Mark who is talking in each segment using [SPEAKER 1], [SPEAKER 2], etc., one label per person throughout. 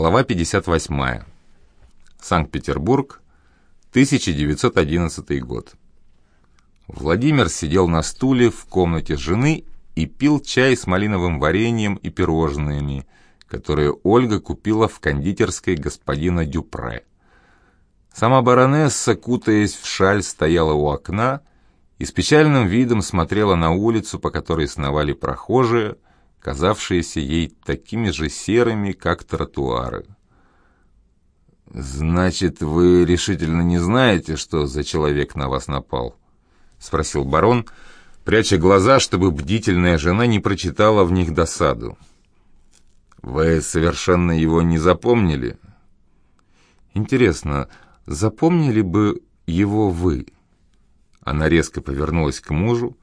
[SPEAKER 1] Глава 58. Санкт-Петербург, 1911 год. Владимир сидел на стуле в комнате жены и пил чай с малиновым вареньем и пирожными, которые Ольга купила в кондитерской господина Дюпре. Сама баронесса, кутаясь в шаль, стояла у окна и с печальным видом смотрела на улицу, по которой сновали прохожие, казавшиеся ей такими же серыми, как тротуары. «Значит, вы решительно не знаете, что за человек на вас напал?» — спросил барон, пряча глаза, чтобы бдительная жена не прочитала в них досаду. «Вы совершенно его не запомнили?» «Интересно, запомнили бы его вы?» Она резко повернулась к мужу,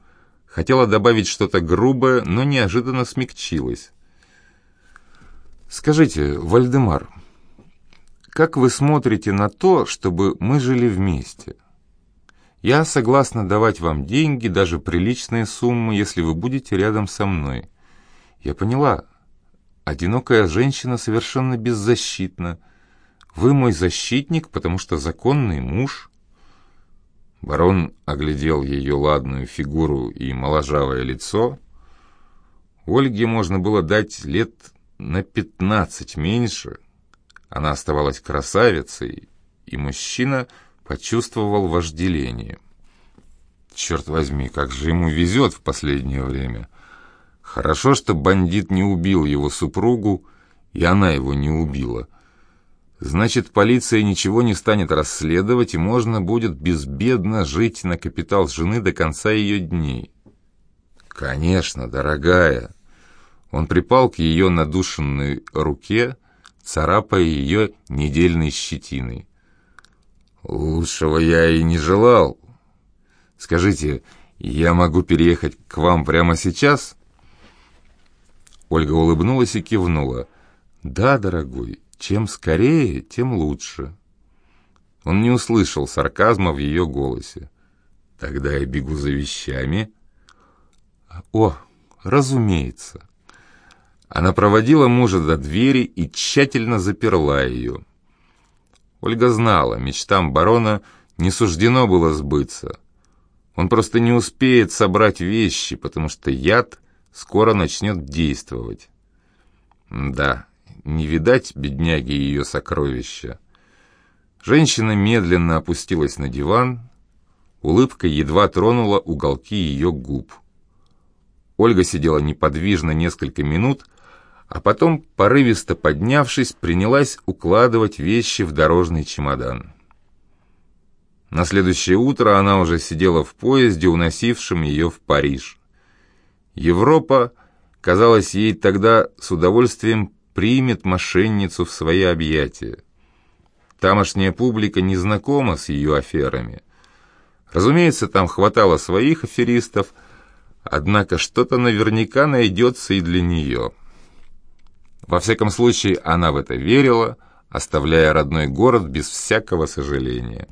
[SPEAKER 1] Хотела добавить что-то грубое, но неожиданно смягчилась. «Скажите, Вальдемар, как вы смотрите на то, чтобы мы жили вместе? Я согласна давать вам деньги, даже приличные суммы, если вы будете рядом со мной. Я поняла, одинокая женщина совершенно беззащитна. Вы мой защитник, потому что законный муж». Барон оглядел ее ладную фигуру и моложавое лицо. Ольге можно было дать лет на пятнадцать меньше. Она оставалась красавицей, и мужчина почувствовал вожделение. Черт возьми, как же ему везет в последнее время. Хорошо, что бандит не убил его супругу, и она его не убила. Значит, полиция ничего не станет расследовать, и можно будет безбедно жить на капитал жены до конца ее дней. Конечно, дорогая. Он припал к ее надушенной руке, царапая ее недельной щетиной. Лучшего я и не желал. Скажите, я могу переехать к вам прямо сейчас? Ольга улыбнулась и кивнула. Да, дорогой, чем скорее, тем лучше. Он не услышал сарказма в ее голосе. Тогда я бегу за вещами. О, разумеется. Она проводила мужа до двери и тщательно заперла ее. Ольга знала, мечтам барона не суждено было сбыться. Он просто не успеет собрать вещи, потому что яд скоро начнет действовать. Да, не видать бедняги ее сокровища. Женщина медленно опустилась на диван, улыбка едва тронула уголки ее губ. Ольга сидела неподвижно несколько минут, а потом, порывисто поднявшись, принялась укладывать вещи в дорожный чемодан. На следующее утро она уже сидела в поезде, уносившем ее в Париж. Европа казалась ей тогда с удовольствием примет мошенницу в свои объятия. Тамошняя публика не знакома с ее аферами. Разумеется, там хватало своих аферистов, однако что-то наверняка найдется и для нее. Во всяком случае, она в это верила, оставляя родной город без всякого сожаления.